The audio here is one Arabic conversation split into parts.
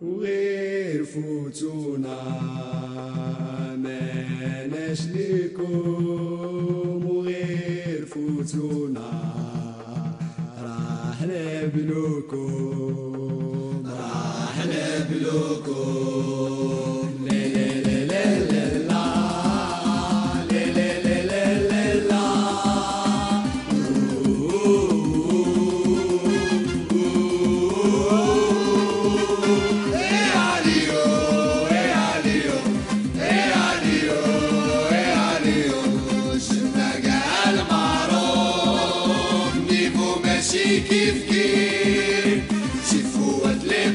وغير فوتونا ماناش ليكم وغير فوتونا راح نبلوكم راح نبلوكم التفكير شوفوا واد لي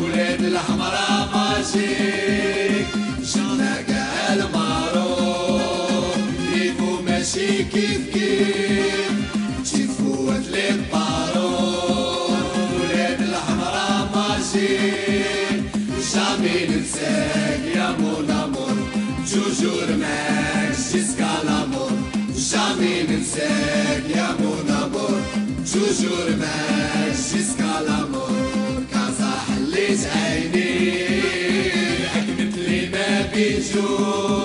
ولاد الحمرا ماشيك شغلة كاع المعروف ليكو ماشي كيف كيف شوفوا واد لي ولاد الحمرا ماشيك جامي ننساك يا مون امور جوجور معاك toujours معاك جيسكا لامور كازا حليت عيني حكمت لي ما بيجوش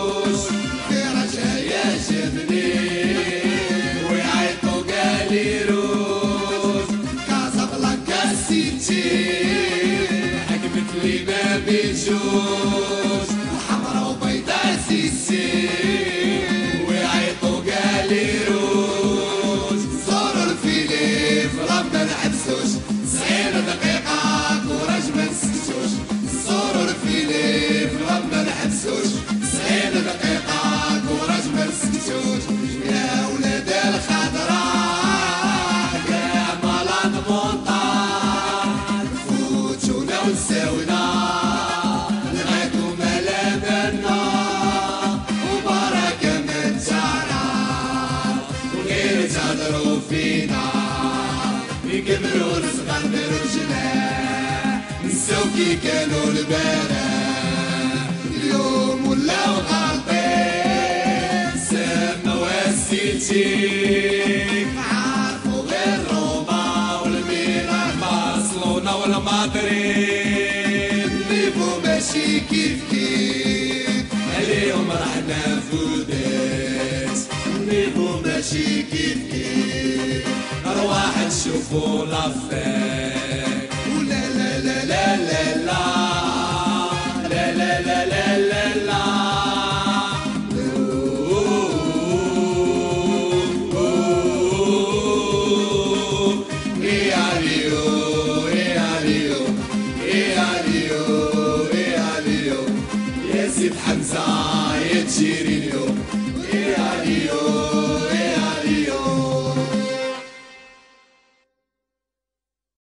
لغايتو مالا منا وبركة من تعرف وغير تهدروا فينا. يكبروا الصغار برجنا نساو كي كانوا البارح. اليوم ولاو غالطين سما وسيتي كيف كيف؟ كيف اليوم رحنا فوداس نيبو ماشي كيف كيف؟ أرواح نشوفو لافاس يزيد حمزة يا تشيري